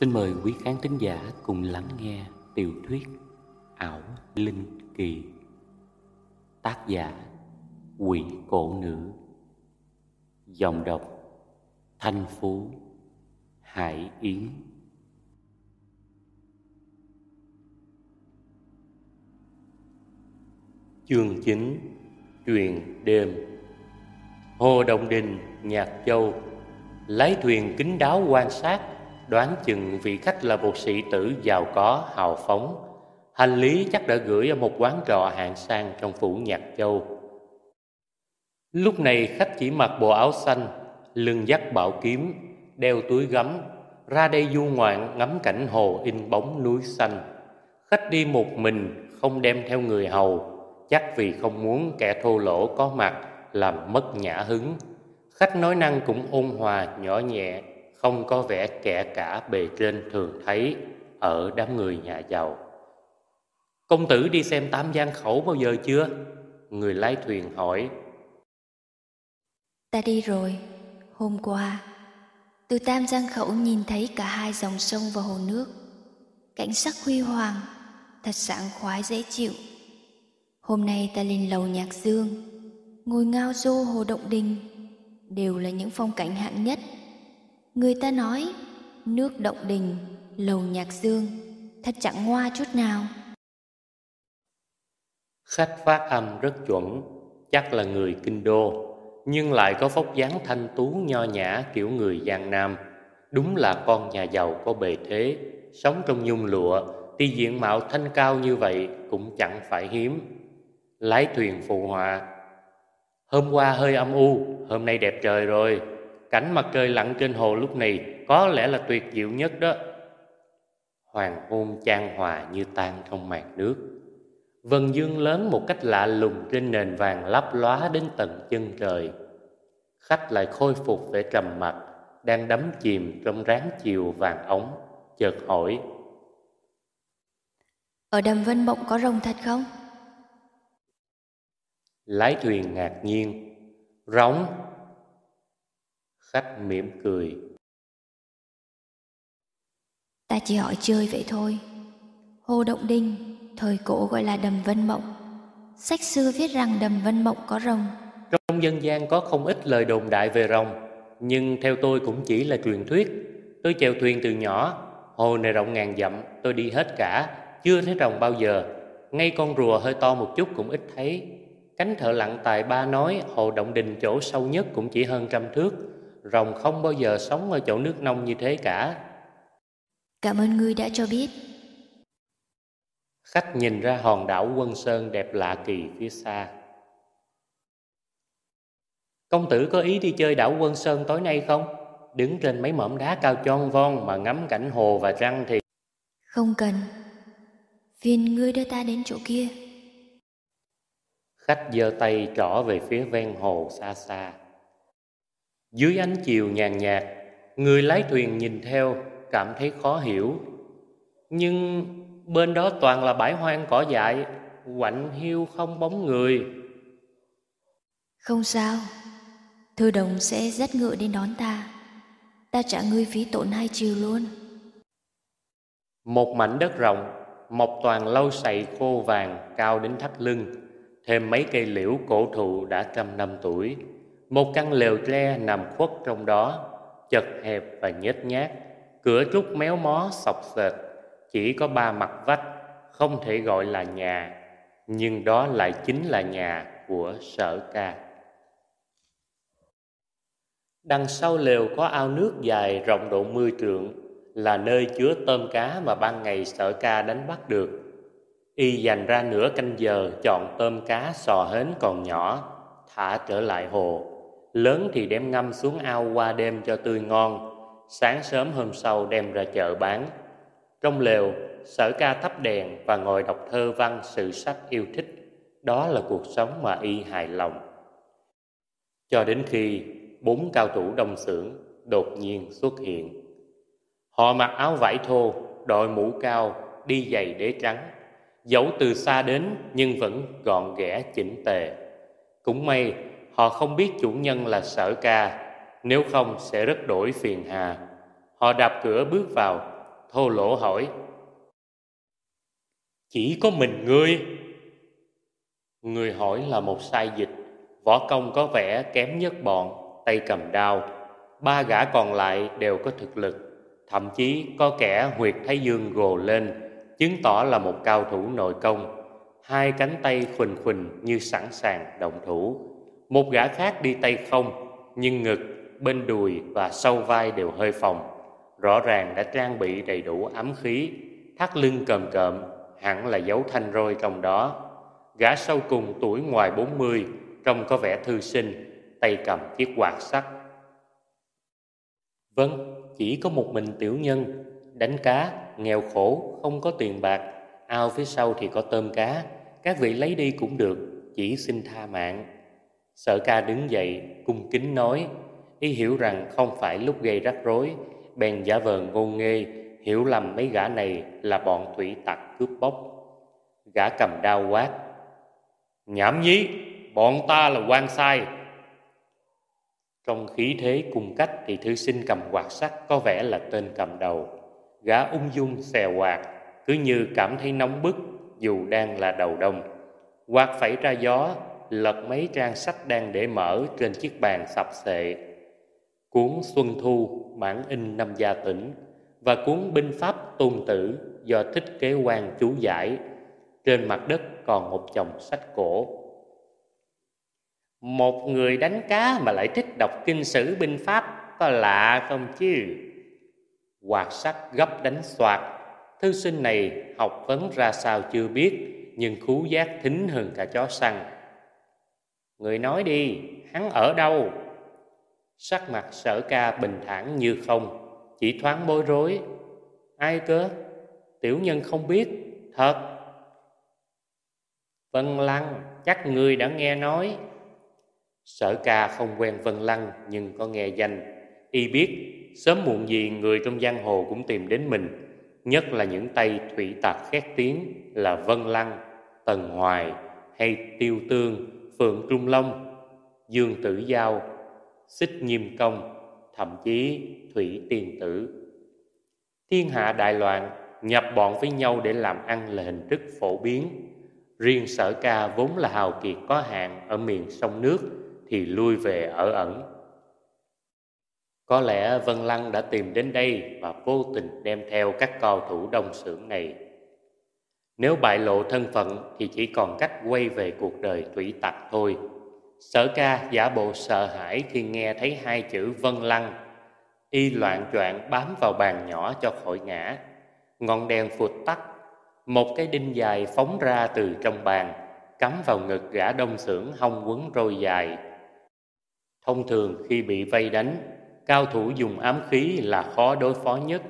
Xin mời quý khán thính giả cùng lắng nghe tiểu thuyết Ảo Linh Kỳ. Tác giả Quỷ Cổ Nữ. Dòng đọc Thanh Phú Hải Yến. Chương 9 Truyền đêm. Hồ Đồng Đình, Nhạc Châu Lái thuyền kính đáo quan sát Đoán chừng vị khách là một sĩ tử giàu có, hào phóng. Hành lý chắc đã gửi ở một quán trọ hạng sang trong phủ Nhạc Châu. Lúc này khách chỉ mặc bộ áo xanh Lưng dắt bảo kiếm Đeo túi gấm Ra đây du ngoạn ngắm cảnh hồ in bóng núi xanh. Khách đi một mình Không đem theo người hầu. Chắc vì không muốn kẻ thô lỗ có mặt Làm mất nhã hứng. Khách nói năng cũng ôn hòa nhỏ nhẹ. Không có vẻ kẻ cả bề trên thường thấy Ở đám người nhà giàu. Công tử đi xem Tam Giang Khẩu bao giờ chưa? Người lái thuyền hỏi. Ta đi rồi, hôm qua Từ Tam Giang Khẩu nhìn thấy cả hai dòng sông và hồ nước. Cảnh sắc huy hoàng Thật sảng khoái dễ chịu. Hôm nay ta lên lầu Nhạc Dương Ngồi ngao du hồ Động Đình Đều là những phong cảnh hạng nhất. Người ta nói Nước Động Đình, lầu Nhạc Dương Thật chẳng ngoa chút nào. Khách phát âm rất chuẩn Chắc là người kinh đô Nhưng lại có phóc dáng thanh tú nho nhã kiểu người Giang Nam. Đúng là con nhà giàu có bề thế Sống trong nhung lụa Tuy diện mạo thanh cao như vậy Cũng chẳng phải hiếm. Lái thuyền phụ họa Hôm qua hơi âm u Hôm nay đẹp trời rồi. Cảnh mặt trời lặn trên hồ lúc này Có lẽ là tuyệt diệu nhất đó Hoàng hôn chan hòa như tan trong màn nước Vân dương lớn một cách lạ lùng trên nền vàng lấp lóa đến tận chân trời. Khách lại khôi phục vẻ trầm mặc, đang đắm chìm trong ráng chiều vàng ống, chợt hỏi. Ở đầm Vân Mộng có rồng thật không? Lái thuyền ngạc nhiên, rống. Khách mỉm cười. Ta chỉ hỏi chơi vậy thôi. Hồ Động Đinh Thời cổ gọi là đầm Vân Mộng. Sách xưa viết rằng đầm Vân Mộng có rồng. Trong dân gian có không ít lời đồn đại về rồng Nhưng theo tôi cũng chỉ là truyền thuyết. Tôi chèo thuyền từ nhỏ Hồ này rộng ngàn dặm Tôi đi hết cả Chưa thấy rồng bao giờ. Ngay con rùa hơi to một chút cũng ít thấy. Cánh thợ lặn tài ba nói Hồ Động Đình chỗ sâu nhất cũng chỉ hơn trăm thước Rồng không bao giờ sống ở chỗ nước nông như thế cả Cảm ơn ngươi đã cho biết Khách nhìn ra hòn đảo Quân Sơn đẹp lạ kỳ phía xa. Công tử có ý đi chơi đảo Quân Sơn tối nay không? Đứng trên mấy mỏm đá cao tròn von mà ngắm cảnh hồ và trăng thì... Không cần. Phiền ngươi đưa ta đến chỗ kia. Khách giơ tay trỏ về phía ven hồ xa xa. Dưới ánh chiều nhàn nhạt, người lái thuyền nhìn theo cảm thấy khó hiểu. Nhưng Bên đó toàn là bãi hoang cỏ dại Quạnh hiu không bóng người. Không sao. Thư đồng sẽ dắt ngựa đến đón ta. Ta trả ngươi phí tổn hai chiều luôn. Một mảnh đất rộng Mọc toàn lâu sậy khô vàng Cao đến thắt lưng Thêm mấy cây liễu cổ thụ đã trăm năm tuổi một căn lều tre nằm khuất trong đó, Chật hẹp và nhếch nhác. Cửa trúc méo mó, sọc sệt. Chỉ có ba mặt vách, không thể gọi là nhà. Nhưng đó lại chính là nhà của sở ca. Đằng sau lều có ao nước dài rộng độ mười trượng, là nơi chứa tôm cá mà ban ngày sở ca đánh bắt được. Y dành ra nửa canh giờ chọn tôm cá sò hến còn nhỏ, thả trở lại hồ lớn thì đem ngâm xuống ao qua đêm cho tươi ngon sáng sớm hôm sau đem ra chợ bán trong lều, sở ca thắp đèn và ngồi đọc thơ văn sự sách yêu thích. Đó là cuộc sống mà y hài lòng. Cho đến khi bốn cao thủ đông xưởng đột nhiên xuất hiện. Họ mặc áo vải thô, đội mũ cao, đi giày đế trắng. Dẫu từ xa đến nhưng vẫn gọn ghẽ chỉnh tề. Cũng may họ không biết chủ nhân là sở ca, nếu không sẽ rất đổi phiền hà. Họ đạp cửa bước vào, thô lỗ hỏi. Chỉ có mình ngươi? Người hỏi là một sai dịch. Võ công có vẻ kém nhất bọn Tay cầm đao. Ba gã còn lại đều có thực lực Thậm chí có kẻ huyệt thái dương gồ lên Chứng tỏ là một cao thủ nội công. Hai cánh tay khuỳnh khuỳnh như sẵn sàng động thủ. Một gã khác đi tay không Nhưng ngực, bên đùi và sau vai đều hơi phồng. Rõ ràng đã trang bị đầy đủ ấm khí. Thắt lưng cầm cộm Hẳn là dấu thanh roi trong đó. Gã sau cùng tuổi ngoài 40 Trông có vẻ thư sinh Tay cầm chiếc quạt sắt. Vâng, chỉ có một mình tiểu nhân Đánh cá, nghèo khổ, không có tiền bạc. Ao phía sau thì có tôm cá. Các vị lấy đi cũng được Chỉ xin tha mạng. Sở ca đứng dậy, cung kính nói Ý hiểu rằng không phải lúc gây rắc rối Bèn giả vờ ngôn nghê Hiểu lầm mấy gã này là bọn thủy tặc cướp bóc. Gã cầm đao quát Nhảm nhí, bọn ta là quan sai. Trong khí thế cung cách thì thư sinh cầm quạt sắt có vẻ là tên cầm đầu. Gã ung dung xè quạt Cứ như cảm thấy nóng bức dù đang là đầu đông. Quạt phẩy ra gió Lật mấy trang sách đang để mở trên chiếc bàn sập xệ Cuốn Xuân Thu bản in năm gia tỉnh Và cuốn Binh Pháp Tôn Tử do thích kế quan chú giải. Trên mặt đất còn một chồng sách cổ. Một người đánh cá mà lại thích đọc kinh sử binh pháp Có lạ không chứ? Quạt sắt gấp đánh soạt Thư sinh này học vấn ra sao chưa biết, Nhưng khú giác thính hơn cả chó săn. Người nói đi, hắn ở đâu? Sắc mặt sở ca bình thản như không Chỉ thoáng bối rối. Ai cơ? Tiểu nhân không biết Thật. Vân Lăng Chắc người đã nghe nói. Sở ca không quen Vân Lăng Nhưng có nghe danh. Y biết sớm muộn gì người trong giang hồ cũng tìm đến mình. Nhất là những tay thủy tặc khét tiếng Là Vân Lăng, Tần Hoài Hay Tiêu Tương, Phượng Trung Long, Dương Tử Giao, xích nghiêm công, thậm chí thủy Tiền tử. Thiên hạ đại loạn, nhập bọn với nhau để làm ăn là hình thức phổ biến. Riêng sở ca vốn là hào kiệt có hạn ở miền sông nước thì lui về ở ẩn. Có lẽ Vân Lăng đã tìm đến đây và vô tình đem theo các cao thủ đông xưởng này. Nếu bại lộ thân phận thì chỉ còn cách quay về cuộc đời thủy tặc thôi. Sở ca giả bộ sợ hãi khi nghe thấy hai chữ vân lăng. Y loạn choạng bám vào bàn nhỏ cho khỏi ngã. Ngọn đèn phụt tắt. Một cái đinh dài phóng ra từ trong bàn, Cắm vào ngực gã đông xưởng hông quấn roi dài. Thông thường khi bị vây đánh, Cao thủ dùng ám khí là khó đối phó nhất,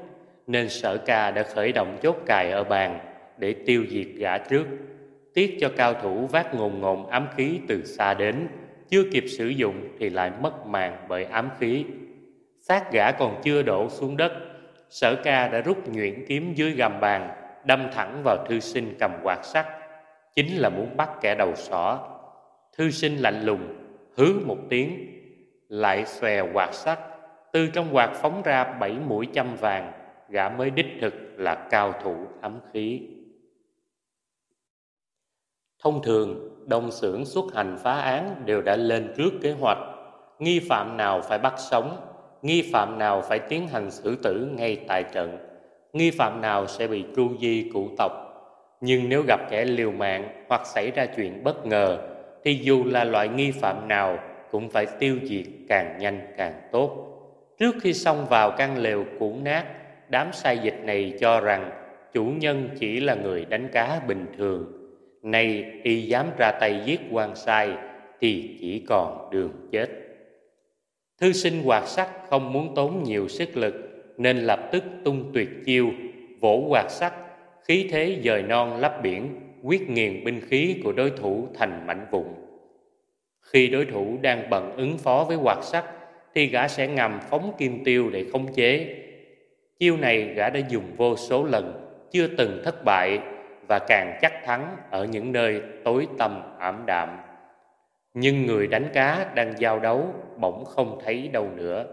Nên sở ca đã khởi động chốt cài ở bàn. Để tiêu diệt gã trước. Tiếc cho cao thủ vác ngồn ngồn ám khí từ xa đến, Chưa kịp sử dụng thì lại mất mạng bởi ám khí. Xác gã còn chưa đổ xuống đất, Sở ca đã rút nhuyễn kiếm dưới gầm bàn, Đâm thẳng vào thư sinh cầm quạt sắt. Chính là muốn bắt kẻ đầu sỏ. Thư sinh lạnh lùng, Hứ một tiếng, Lại xòe quạt sắt. Từ trong quạt phóng ra bảy mũi châm vàng, Gã mới đích thực là cao thủ ám khí. Thông thường, đông xưởng xuất hành phá án đều đã lên trước kế hoạch, nghi phạm nào phải bắt sống, nghi phạm nào phải tiến hành xử tử ngay tại trận, nghi phạm nào sẽ bị tru di cụ tộc. Nhưng nếu gặp kẻ liều mạng hoặc xảy ra chuyện bất ngờ, thì dù là loại nghi phạm nào cũng phải tiêu diệt càng nhanh càng tốt. Trước khi xông vào căn lều cũ nát, đám sai dịch này cho rằng chủ nhân chỉ là người đánh cá bình thường Nay y dám ra tay giết quan sai, Thì chỉ còn đường chết. Thư sinh hoạt sắc không muốn tốn nhiều sức lực, Nên lập tức tung tuyệt chiêu, Vỗ quạt sắt Khí thế dời non lấp biển, Quyết nghiền binh khí của đối thủ thành mảnh vụn. Khi đối thủ đang bận ứng phó với quạt sắt Thì gã sẽ ngầm phóng kim tiêu để khống chế. Chiêu này gã đã dùng vô số lần, Chưa từng thất bại và càng chắc thắng ở những nơi tối tăm, ảm đạm. Nhưng người đánh cá đang giao đấu bỗng không thấy đâu nữa.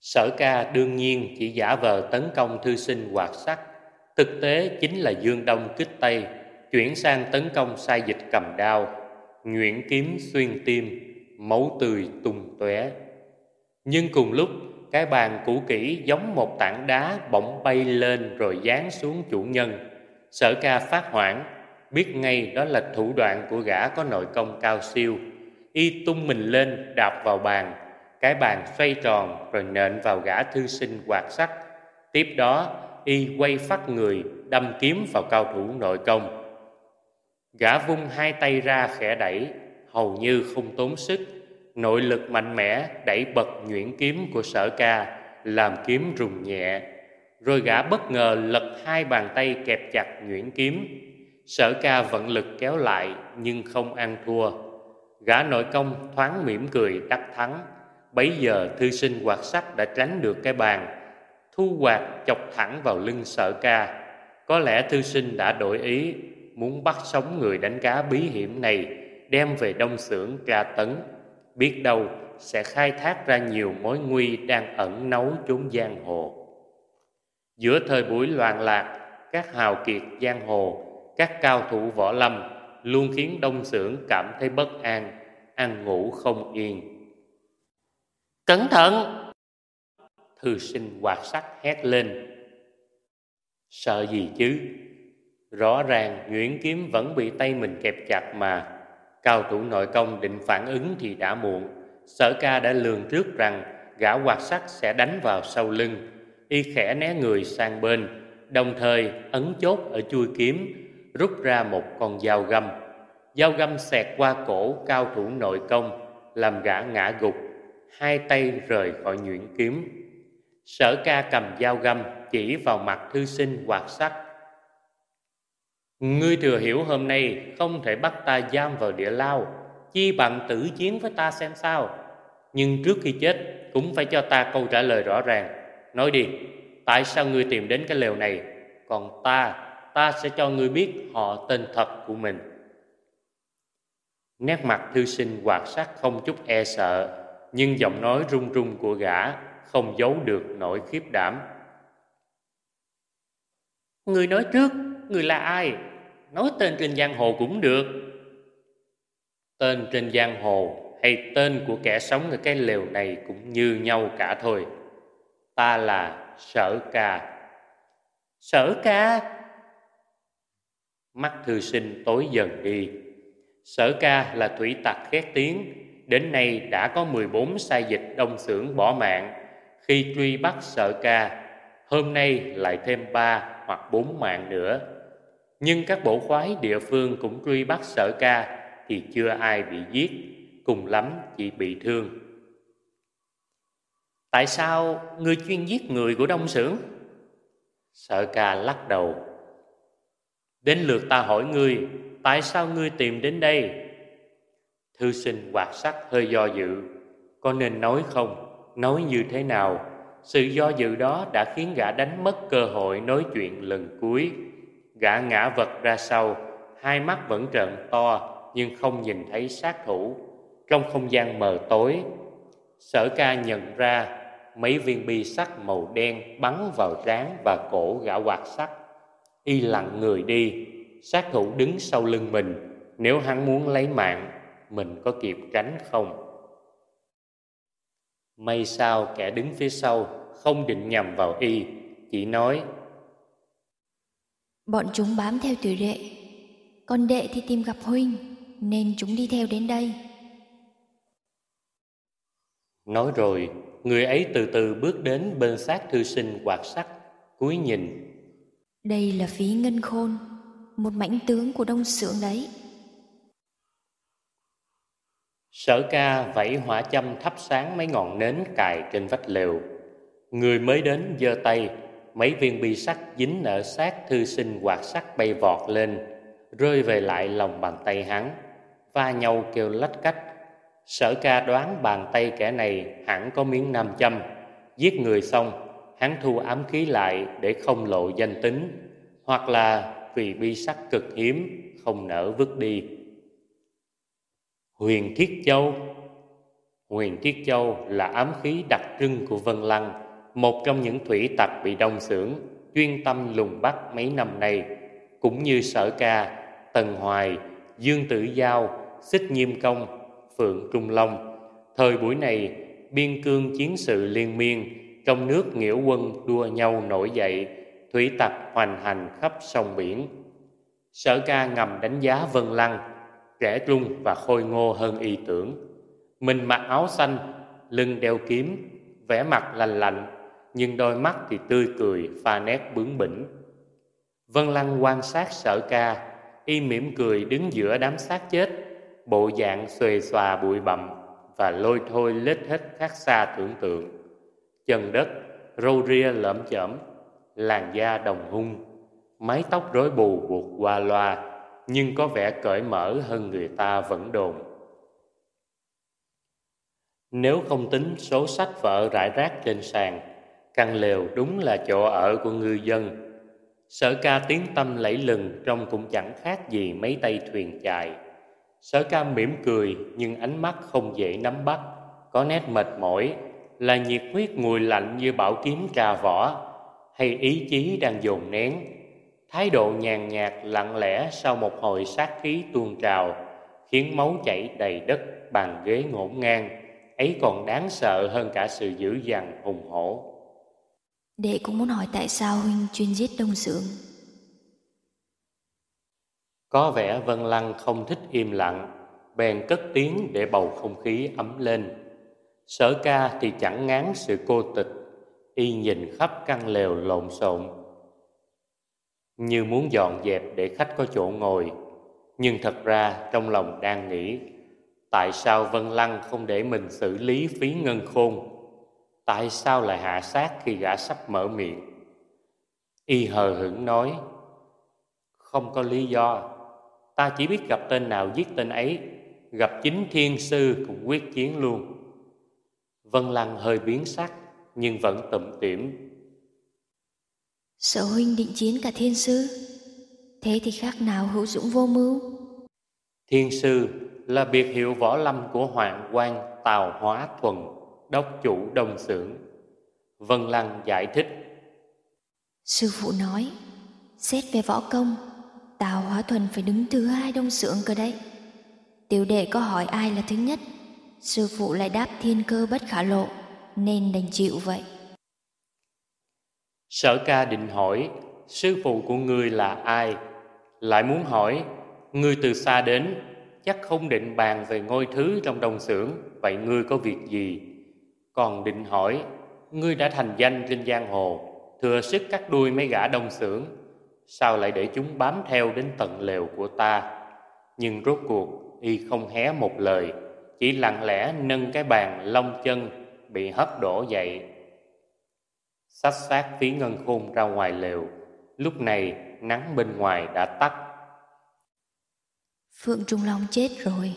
Sở ca đương nhiên chỉ giả vờ tấn công thư sinh hoạt sắc Thực tế chính là Dương Đông kích Tây, Chuyển sang tấn công sai dịch cầm đao Nhuyễn kiếm xuyên tim, Máu tươi tung tóe Nhưng cùng lúc cái bàn cũ kỹ giống một tảng đá Bỗng bay lên rồi giáng xuống chủ nhân. Sở ca phát hoảng, Biết ngay đó là thủ đoạn của gã có nội công cao siêu. Y tung mình lên, đạp vào bàn. Cái bàn xoay tròn rồi nện vào gã thư sinh quạt sắt. Tiếp đó, y quay phát người, đâm kiếm vào cao thủ nội công. Gã vung hai tay ra khẽ đẩy, hầu như không tốn sức nội lực mạnh mẽ đẩy bật nhuyễn kiếm của sở ca, làm kiếm rùng nhẹ. Rồi gã bất ngờ lật hai bàn tay kẹp chặt nhuyễn kiếm. Sở ca vận lực kéo lại, nhưng không ăn thua. Gã nội công thoáng mỉm cười, đắc thắng. Bấy giờ thư sinh quạt sắt đã tránh được cái bàn, Thu quạt chọc thẳng vào lưng sở ca. Có lẽ thư sinh đã đổi ý, Muốn bắt sống người đánh cá bí hiểm này, Đem về đông xưởng tra tấn. Biết đâu sẽ khai thác ra nhiều mối nguy Đang ẩn nấu chốn giang hồ Giữa thời buổi loạn lạc, Các hào kiệt giang hồ, Các cao thủ võ lâm Luôn khiến đông xưởng cảm thấy bất an, Ăn ngủ không yên Cẩn thận! Thư sinh quạt sắt hét lên. Sợ gì chứ? Rõ ràng nguyễn kiếm vẫn bị tay mình kẹp chặt mà. Cao thủ nội công định phản ứng thì đã muộn. Sở ca đã lường trước rằng gã quạt sắt sẽ đánh vào sau lưng. Y khẽ né người sang bên, đồng thời ấn chốt ở chui kiếm, rút ra một con dao găm. Dao găm xẹt qua cổ cao thủ nội công, làm gã ngã gục hai tay rời khỏi nhuyễn kiếm sở ca cầm dao găm chỉ vào mặt thư sinh hoạt sắc ngươi thừa hiểu hôm nay không thể bắt ta giam vào địa lao chi bằng tử chiến với ta xem sao nhưng trước khi chết cũng phải cho ta câu trả lời rõ ràng nói đi tại sao ngươi tìm đến cái lều này còn ta ta sẽ cho ngươi biết họ tên thật của mình nét mặt thư sinh hoạt sắc không chút e sợ nhưng giọng nói run run của gã không giấu được nỗi khiếp đảm. Người nói trước, người là ai? Nói tên trên giang hồ cũng được. Tên trên giang hồ hay tên của kẻ sống ở cái lều này cũng như nhau cả thôi. Ta là Sở Ca. Sở Ca? Mắt thư sinh tối dần đi. Sở Ca là thủy tặc khét tiếng đến nay đã có 14 sai dịch đông xưởng bỏ mạng khi truy bắt sở ca, hôm nay lại thêm ba hoặc bốn mạng nữa. Nhưng các bộ khoái địa phương cũng truy bắt sở ca thì chưa ai bị giết, cùng lắm chỉ bị thương. Tại sao ngươi chuyên giết người của đông xưởng? sở ca lắc đầu. Đến lượt ta hỏi ngươi, tại sao ngươi tìm đến đây? Thư sinh hoạt sắc hơi do dự Có nên nói không Nói như thế nào Sự do dự đó đã khiến gã đánh mất cơ hội nói chuyện lần cuối Gã ngã vật ra sau, Hai mắt vẫn trợn to Nhưng không nhìn thấy sát thủ. Trong không gian mờ tối, Sở ca nhận ra Mấy viên bi sắt màu đen Bắn vào trán và cổ gã quạt sắt. Y lặng người đi, Sát thủ đứng sau lưng mình, Nếu hắn muốn lấy mạng, mình có kịp tránh không? May sao kẻ đứng phía sau không định nhầm vào y, chỉ nói bọn chúng bám theo tiểu đệ. Còn đệ thì tìm gặp huynh nên chúng đi theo đến đây. Nói rồi người ấy từ từ bước đến bên xác thư sinh quạt sắt cúi nhìn. Đây là phí ngân khôn một mãnh tướng của đông xưởng đấy. Sở ca vẫy hỏa châm thắp sáng mấy ngọn nến cài trên vách lều. Người mới đến giơ tay, mấy viên bi sắt dính ở sát thư sinh quạt sắt bay vọt lên, rơi về lại lòng bàn tay hắn, va nhau kêu lách cách. Sở ca đoán bàn tay kẻ này hẳn có miếng nam châm, giết người xong, hắn thu ám khí lại để không lộ danh tính, hoặc là vì bi sắt cực hiếm không nỡ vứt đi. Huyền Thiết Châu Huyền Thiết Châu là ám khí đặc trưng của Vân Lăng, một trong những thủy tặc bị đông xưởng, chuyên tâm lùng bắt mấy năm nay, cũng như Sở Ca, Tần Hoài, Dương Tử Giao, Xích Nhiêm Công, Phượng Trung Long. Thời buổi này, biên cương chiến sự liên miên, trong nước nghĩa quân đua nhau nổi dậy, thủy tặc hoành hành khắp sông biển. Sở ca ngầm đánh giá Vân Lăng, trẻ trung và khôi ngô hơn y tưởng. Mình mặc áo xanh, lưng đeo kiếm, vẻ mặt lành lạnh, nhưng đôi mắt thì tươi cười, pha nét bướng bỉnh. Vân Lăng quan sát sở ca, y mỉm cười đứng giữa đám xác chết, bộ dạng xuề xòa bụi bặm và lôi thôi lết hết khác xa tưởng tượng. Chân đất, râu ria lởm chởm, làn da đồng hung, mái tóc rối bù buộc qua loa, nhưng có vẻ cởi mở hơn người ta vẫn đồn. Nếu không tính số sách vở rải rác trên sàn, căn lều đúng là chỗ ở của ngư dân. Sở ca tiếng tâm lẫy lừng trông cũng chẳng khác gì mấy tay thuyền chài. Sở ca mỉm cười nhưng ánh mắt không dễ nắm bắt, có nét mệt mỏi, là nhiệt huyết nguội lạnh như bảo kiếm trà vỏ, hay ý chí đang dồn nén. Thái độ nhàn nhạt lặng lẽ sau một hồi sát khí tuôn trào, khiến máu chảy đầy đất bàn ghế ngổn ngang, ấy còn đáng sợ hơn cả sự dữ dằn hùng hổ. Đệ cũng muốn hỏi tại sao huynh chuyên giết Đông Sưởng. Có vẻ Vân Lăng không thích im lặng, bèn cất tiếng để bầu không khí ấm lên. Sở ca thì chẳng ngán sự cô tịch, y nhìn khắp căn lều lộn xộn. Như muốn dọn dẹp để khách có chỗ ngồi, nhưng thật ra trong lòng đang nghĩ Tại sao Vân Lăng không để mình xử lý phí ngân khôn? Tại sao lại hạ sát khi gã sắp mở miệng? Y hờ hững nói Không có lý do. Ta chỉ biết gặp tên nào giết tên ấy Gặp chính thiên sư cũng quyết chiến luôn. Vân Lăng hơi biến sắc Nhưng vẫn tụm tỉm. Sở huynh định chiến cả thiên sư Thế thì khác nào hữu dũng vô mưu? Thiên sư là biệt hiệu võ lâm của hoàng quan Tào Hóa Thuần Đốc chủ đông xưởng. Vân Lăng giải thích. Sư phụ nói Xét về võ công Tào Hóa Thuần phải đứng thứ hai đông xưởng cơ đấy. Tiểu đệ có hỏi ai là thứ nhất Sư phụ lại đáp thiên cơ bất khả lộ Nên đành chịu vậy. Sở ca định hỏi Sư phụ của ngươi là ai? Lại muốn hỏi Ngươi từ xa đến Chắc không định bàn về ngôi thứ trong đồng xưởng Vậy ngươi có việc gì Còn định hỏi Ngươi đã thành danh trên giang hồ Thừa sức cắt đuôi mấy gã đông xưởng Sao lại để chúng bám theo đến tận lều của ta? Nhưng rốt cuộc y không hé một lời Chỉ lặng lẽ nâng cái bàn lông chân Bị hất đổ dậy. Xách xác phí ngân khôn ra ngoài lều Lúc này nắng bên ngoài đã tắt. Phượng Trung Long chết rồi.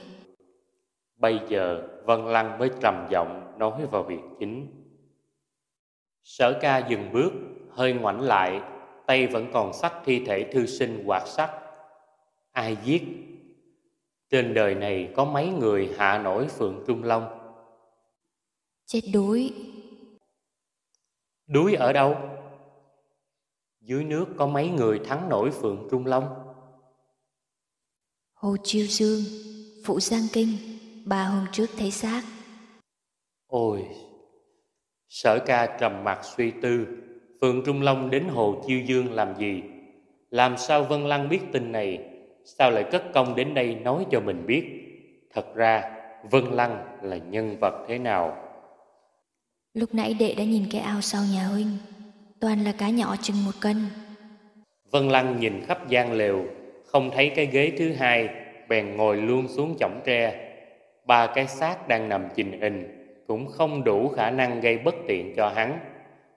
Bây giờ Vân Lăng mới trầm giọng nói vào việc chính. Sở ca dừng bước Hơi ngoảnh lại Tay vẫn còn sắc thi thể thư sinh quạt sắt. Ai giết? Trên đời này có mấy người hạ nổi Phượng Trung Long? Chết đuối. Đuối ở đâu? Dưới nước có mấy người thắng nổi Phượng Trung Long? Hồ Chiêu Dương, Phụ Giang Kinh, ba hôm trước thấy xác. Ôi, sở ca trầm mặt suy tư, Phượng Trung Long đến Hồ Chiêu Dương làm gì? Làm sao Vân Lăng biết tin này? Sao lại cất công đến đây nói cho mình biết? Thật ra, Vân Lăng là nhân vật thế nào? Lúc nãy đệ đã nhìn cái ao sau nhà huynh, toàn là cá nhỏ chừng một cân. Vân Lăng nhìn khắp gian lều, không thấy cái ghế thứ hai bèn ngồi luôn xuống chõng tre ba cái xác đang nằm chình hình cũng không đủ khả năng gây bất tiện cho hắn.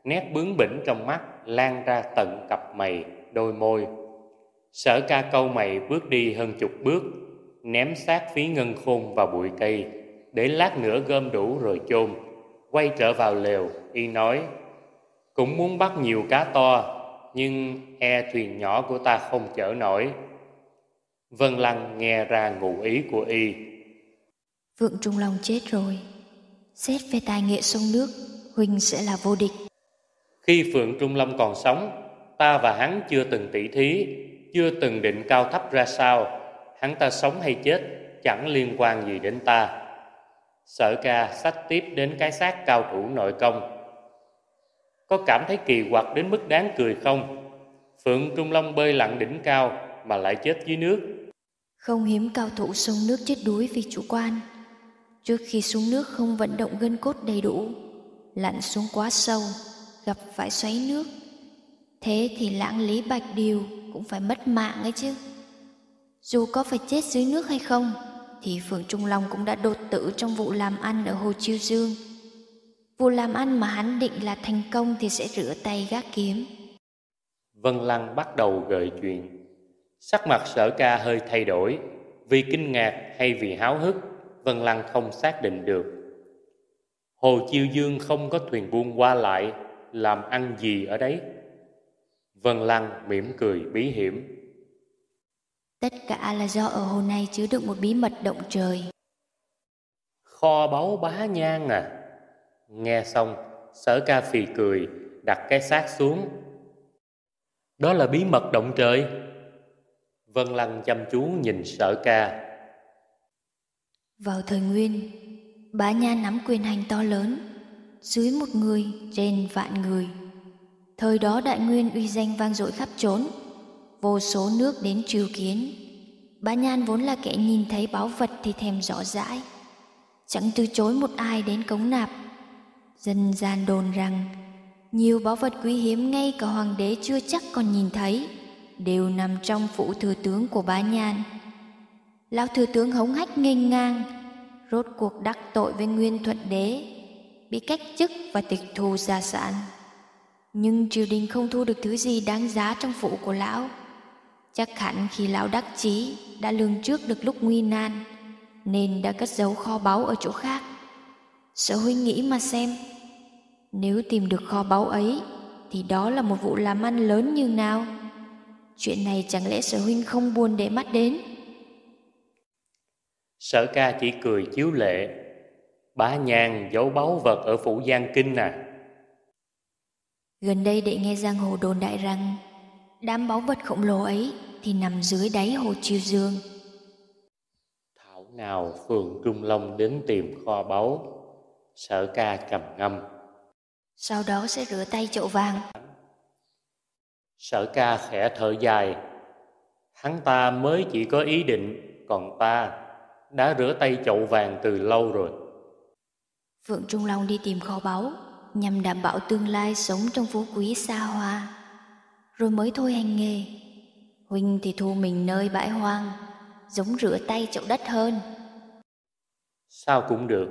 Nét bướng bỉnh trong mắt lan ra tận cặp mày, đôi môi. Sở ca câu mày bước đi hơn chục bước, ném xác phí ngân khôn vào bụi cây, để lát nữa gom đủ rồi chôn. Quay trở vào lều, y nói, cũng muốn bắt nhiều cá to, nhưng e thuyền nhỏ của ta không chở nổi. Vân Lăng nghe ra ngụ ý của y. Vượng Trung Long chết rồi, Xét về tài nghệ sông nước, Huynh sẽ là vô địch. Khi Phượng Trung Lâm còn sống, ta và hắn chưa từng tỷ thí, chưa từng định cao thấp ra sao. Hắn ta sống hay chết, chẳng liên quan gì đến ta. Sở ca sách tiếp đến cái xác cao thủ nội công. Có cảm thấy kỳ quặc đến mức đáng cười không? Phượng Trung Long bơi lặn đỉnh cao mà lại chết dưới nước. Không hiếm cao thủ sông nước chết đuối vì chủ quan. Trước khi xuống nước không vận động gân cốt đầy đủ, lặn xuống quá sâu, gặp phải xoáy nước. Thế thì lãng lý bạch điều cũng phải mất mạng ấy chứ. Dù có phải chết dưới nước hay không, thì Phượng Trung Long cũng đã đột tử trong vụ làm ăn ở Hồ Chiêu Dương. Vụ làm ăn mà hắn định là thành công thì sẽ rửa tay gác kiếm. Vân Lăng bắt đầu gợi chuyện. Sắc mặt sở ca hơi thay đổi, vì kinh ngạc hay vì háo hức, Vân Lăng không xác định được. Hồ Chiêu Dương không có thuyền buôn qua lại, làm ăn gì ở đấy? Vân Lăng mỉm cười bí hiểm. Tất cả là do ở hồ này chứa đựng một bí mật động trời. Kho báu bá nhang à? Nghe xong, sở ca phì cười, đặt cái xác xuống. Đó là bí mật động trời. Vân Lăng chăm chú nhìn sở ca. Vào thời nguyên, bá nha nắm quyền hành to lớn, dưới một người trên vạn người. Thời đó đại nguyên uy danh vang dội khắp trốn, vô số nước đến triều kiến. Bá Nhan vốn là kẻ nhìn thấy báu vật thì thèm rõ rãi, chẳng từ chối một ai đến cống nạp. Dân gian đồn rằng nhiều báu vật quý hiếm ngay cả hoàng đế chưa chắc còn nhìn thấy đều nằm trong phủ thừa tướng của bá nhan lão thừa tướng hống hách nghênh ngang, rốt cuộc đắc tội với nguyên thuận đế, bị cách chức và tịch thu gia sản. Nhưng triều đình không thu được thứ gì đáng giá trong phủ của lão. Chắc hẳn khi lão đắc chí đã lường trước được lúc nguy nan, nên đã cất giấu kho báu ở chỗ khác. Sở huynh nghĩ mà xem, nếu tìm được kho báu ấy, thì đó là một vụ làm ăn lớn như nào? Chuyện này chẳng lẽ sở huynh không buồn để mắt đến? Sở ca chỉ cười chiếu lệ. Bá nhàn giấu báu vật ở phủ giang kinh à. Gần đây đệ nghe giang hồ đồn đại rằng đám báu vật khổng lồ ấy thì nằm dưới đáy hồ chiêu dương. Thảo nào phường trung long đến tìm kho báu sở ca trầm ngâm. Sau đó sẽ rửa tay chậu vàng. Sở ca khẽ thở dài. Hắn ta mới chỉ có ý định còn ta đã rửa tay chậu vàng từ lâu rồi. Phượng trung long đi tìm kho báu nhằm đảm bảo tương lai sống trong phú quý xa hoa. Rồi mới thôi hành nghề. Huynh thì thu mình nơi bãi hoang giống rửa tay chậu đất hơn. Sao cũng được.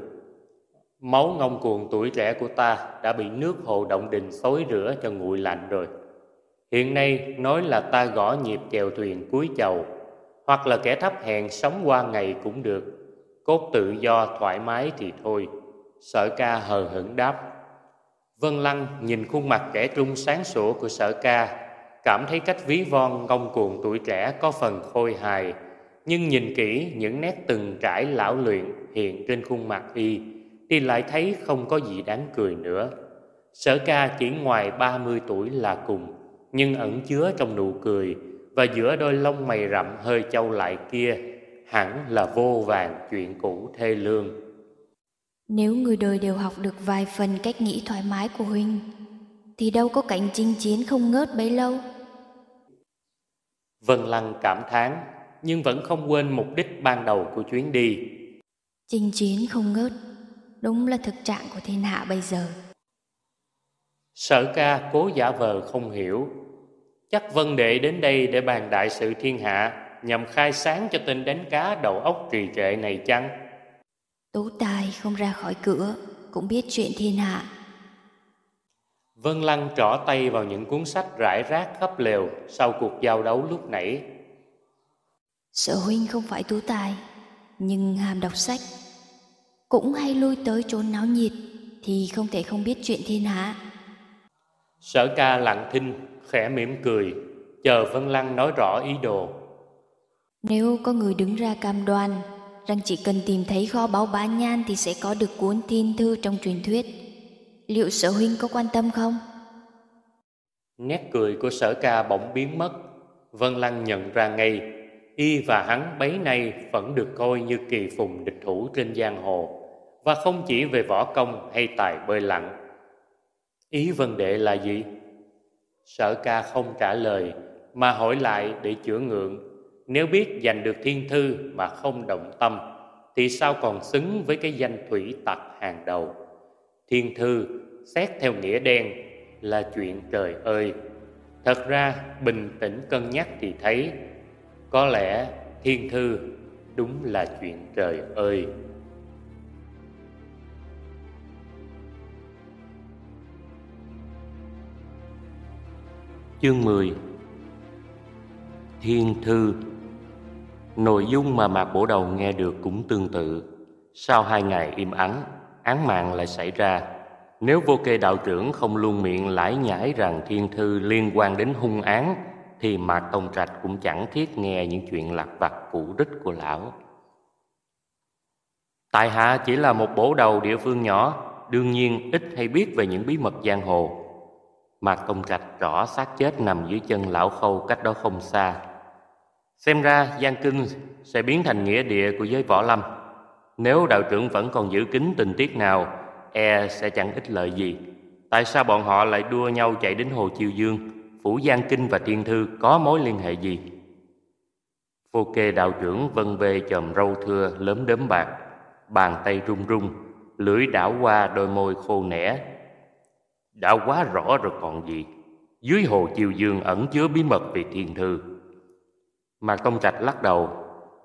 Máu ngông cuồng tuổi trẻ của ta đã bị nước hồ động đình xối rửa cho nguội lạnh rồi. Hiện nay nói là ta gõ nhịp chèo thuyền cuối chầu hoặc là kẻ thấp hèn sống qua ngày cũng được. Cốt tự do thoải mái thì thôi. Sở ca hờ hững đáp. Vân lăng nhìn khuôn mặt kẻ trung sáng sủa của sở ca, cảm thấy cách ví von ngông cuồng tuổi trẻ có phần khôi hài, nhưng nhìn kỹ những nét từng trải lão luyện hiện trên khuôn mặt y, thì lại thấy không có gì đáng cười nữa. Sở ca chỉ ngoài ba mươi tuổi là cùng, nhưng ẩn chứa trong nụ cười và giữa đôi lông mày rậm hơi châu lại kia hẳn là vô vàng chuyện cũ thê lương. Nếu người đời đều học được vài phần cách nghĩ thoải mái của huynh thì đâu có cảnh chinh chiến không ngớt bấy lâu. Vân lăng cảm thán nhưng vẫn không quên mục đích ban đầu của chuyến đi. Chinh chiến không ngớt đúng là thực trạng của thiên hạ bây giờ. Sở ca cố giả vờ không hiểu chắc vân đệ đến đây để bàn đại sự thiên hạ nhằm khai sáng cho tên đánh cá đầu óc trì trệ này chăng? Tú tài không ra khỏi cửa cũng biết chuyện thiên hạ. Vân lăng trỏ tay vào những cuốn sách rải rác khắp lều sau cuộc giao đấu lúc nãy. Sở huynh không phải tú tài nhưng ham đọc sách. Cũng hay lui tới chốn náo nhiệt thì không thể không biết chuyện thiên hạ. Sở ca lặng thinh khẽ mỉm cười chờ vân lăng nói rõ ý đồ nếu có người đứng ra cam đoan rằng chỉ cần tìm thấy kho báu bá nhan thì sẽ có được cuốn thiên thư trong truyền thuyết. Liệu sở huynh có quan tâm không? Nét cười của sở ca bỗng biến mất. Vân Lăng nhận ra ngay, y và hắn bấy nay vẫn được coi như kỳ phùng địch thủ trên giang hồ, và không chỉ về võ công hay tài bơi lặn. Ý Vân Đệ là gì? Sở ca không trả lời, mà hỏi lại để chữa ngượng. Nếu biết giành được thiên thư mà không động tâm, thì sao còn xứng với cái danh thủy tặc hàng đầu? Thiên thư, xét theo nghĩa đen, là chuyện trời ơi thật ra bình tĩnh cân nhắc thì thấy có lẽ thiên thư đúng là chuyện trời ơi Chương 10 Thiên Thư Nội dung mà Mạc Bổ Đầu nghe được cũng tương tự Sau hai ngày im ắng Án mạng lại xảy ra nếu vô kê đạo trưởng không luôn miệng lải nhải rằng thiên thư liên quan đến hung án thì Mạc Tông Trạch cũng chẳng thiết nghe những chuyện lạc vặt cũ đích của lão. Tại hạ chỉ là một bổ đầu địa phương nhỏ, đương nhiên ít hay biết về những bí mật giang hồ mà công Trạch rõ xác chết nằm dưới chân lão khâu cách đó không xa. Xem ra Giang Kinh sẽ biến thành nghĩa địa của giới võ lâm. Nếu đạo trưởng vẫn còn giữ kín tình tiết nào e sẽ chẳng ích lợi gì. Tại sao bọn họ lại đua nhau chạy đến Hồ Chiêu Dương? Phủ Giang Kinh và Thiên Thư có mối liên hệ gì? Phô kê đạo trưởng vân về chòm râu thưa lớn đốm bạc, bàn tay run run, lưỡi đảo qua đôi môi khô nẻ. Đã quá rõ rồi còn gì. Dưới Hồ chiều Dương ẩn chứa bí mật về Thiên Thư. Mà tông Trạch lắc đầu,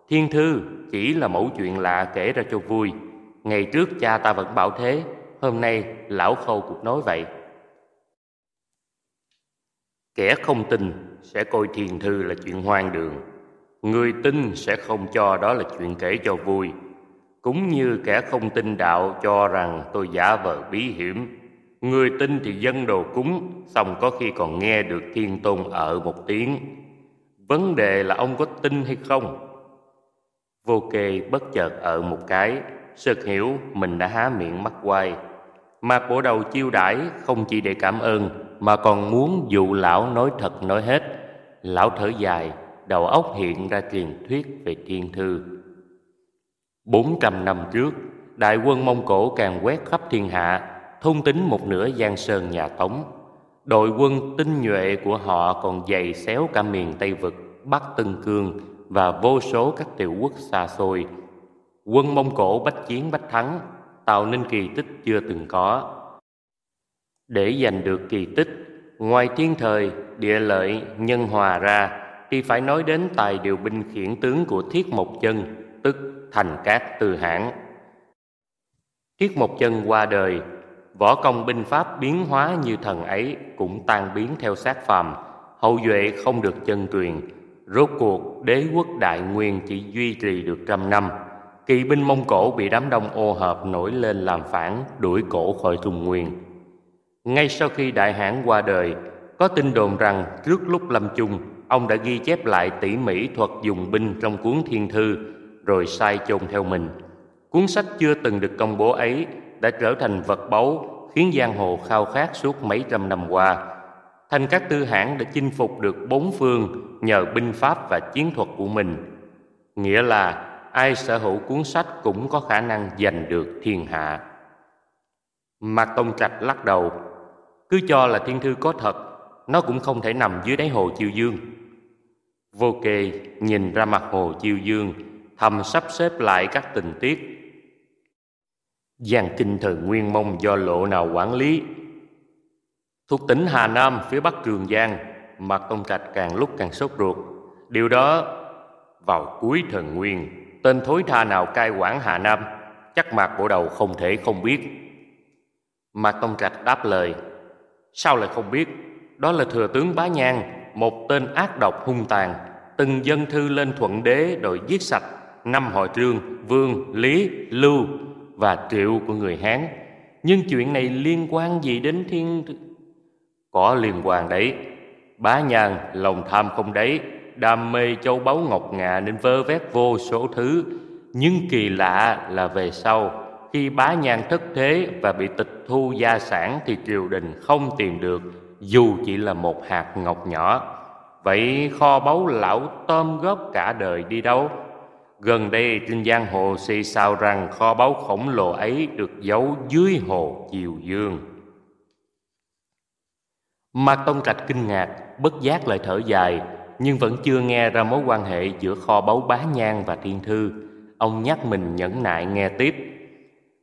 Thiên Thư chỉ là mẫu chuyện lạ kể ra cho vui, Ngày trước cha ta vẫn bảo thế Hôm nay lão khâu cũng nói vậy Kẻ không tin sẽ coi thiền thư là chuyện hoang đường Người tin sẽ không cho đó là chuyện kể cho vui Cũng như kẻ không tin đạo cho rằng tôi giả vờ bí hiểm Người tin thì dân đồ cúng, Xong có khi còn nghe được thiên tôn ở một tiếng. Vấn đề là ông có tin hay không? Vô kê bất chợt ở một cái, sực hiểu mình đã há miệng mắc quay Mạc bộ đầu chiêu đãi không chỉ để cảm ơn, Mà còn muốn dụ lão nói thật nói hết. Lão thở dài, Đầu óc hiện ra truyền thuyết về thiên thư. Bốn trăm năm trước, Đại quân Mông Cổ càng quét khắp thiên hạ Thôn tính một nửa giang sơn nhà Tống Đội quân tinh nhuệ của họ còn dày xéo cả miền Tây Vực Bắc Tân Cương Và vô số các tiểu quốc xa xôi Quân Mông Cổ bách chiến bách thắng, tạo nên kỳ tích chưa từng có. Để giành được kỳ tích, ngoài thiên thời, địa lợi, nhân hòa ra, thì phải nói đến tài điều binh khiển tướng của Thiết Mộc Chân, tức Thành Cát Từ Hãn. Thiết Mộc Chân qua đời, võ công binh pháp biến hóa như thần ấy cũng tan biến theo sát phàm, hậu duệ không được chân truyền. Rốt cuộc đế quốc đại nguyên chỉ duy trì được trăm năm Kỵ binh Mông Cổ bị đám đông ô hợp nổi lên làm phản, đuổi cổ khỏi thùng Nguyên. Ngay sau khi Đại Hãn qua đời, có tin đồn rằng trước lúc lâm chung, ông đã ghi chép lại tỉ mỉ thuật dùng binh trong cuốn Thiên Thư, rồi sai chôn theo mình. Cuốn sách chưa từng được công bố ấy đã trở thành vật báu khiến giang hồ khao khát suốt mấy trăm năm qua. Thành các tư hãng đã chinh phục được bốn phương nhờ binh pháp và chiến thuật của mình. Nghĩa là ai sở hữu cuốn sách cũng có khả năng giành được thiên hạ. Mạc Tông Trạch lắc đầu, cứ cho là thiên thư có thật, nó cũng không thể nằm dưới đáy hồ Chiêu Dương. Vô kề nhìn ra mặt hồ Chiêu Dương, thầm sắp xếp lại các tình tiết. Giang kinh thần Nguyên Mông do lộ nào quản lý? Thuộc tỉnh Hà Nam phía bắc Trường Giang, Mặt Tông Trạch càng lúc càng sốt ruột. Điều đó vào cuối thần Nguyên Tên thối tha nào cai quản Hà Nam Chắc Mạc Bộ Đầu không thể không biết Mạc Tông Trạch đáp lời Sao lại không biết Đó là thừa tướng Bá Nhan Một tên ác độc hung tàn Từng dân thư lên thuận đế Rồi giết sạch năm họ trương Vương, Lý, Lưu và triệu của người Hán. Nhưng chuyện này liên quan gì đến thiên Có liên quan đấy. Bá nhàn, lòng tham không đấy. Đam mê châu báu ngọc ngà nên vơ vét vô số thứ. Nhưng kỳ lạ là về sau, Khi bá nhàn thất thế và bị tịch thu gia sản Thì triều đình không tìm được, Dù chỉ là một hạt ngọc nhỏ. Vậy kho báu lão tôm góp cả đời đi đâu? Gần đây trên giang hồ xì xào rằng kho báu khổng lồ ấy được giấu dưới hồ Chiều Dương. Mạc Tông Trạch kinh ngạc, bất giác lại thở dài, nhưng vẫn chưa nghe ra mối quan hệ giữa kho báu bá nhang và thiên thư. Ông nhắc mình nhẫn nại nghe tiếp.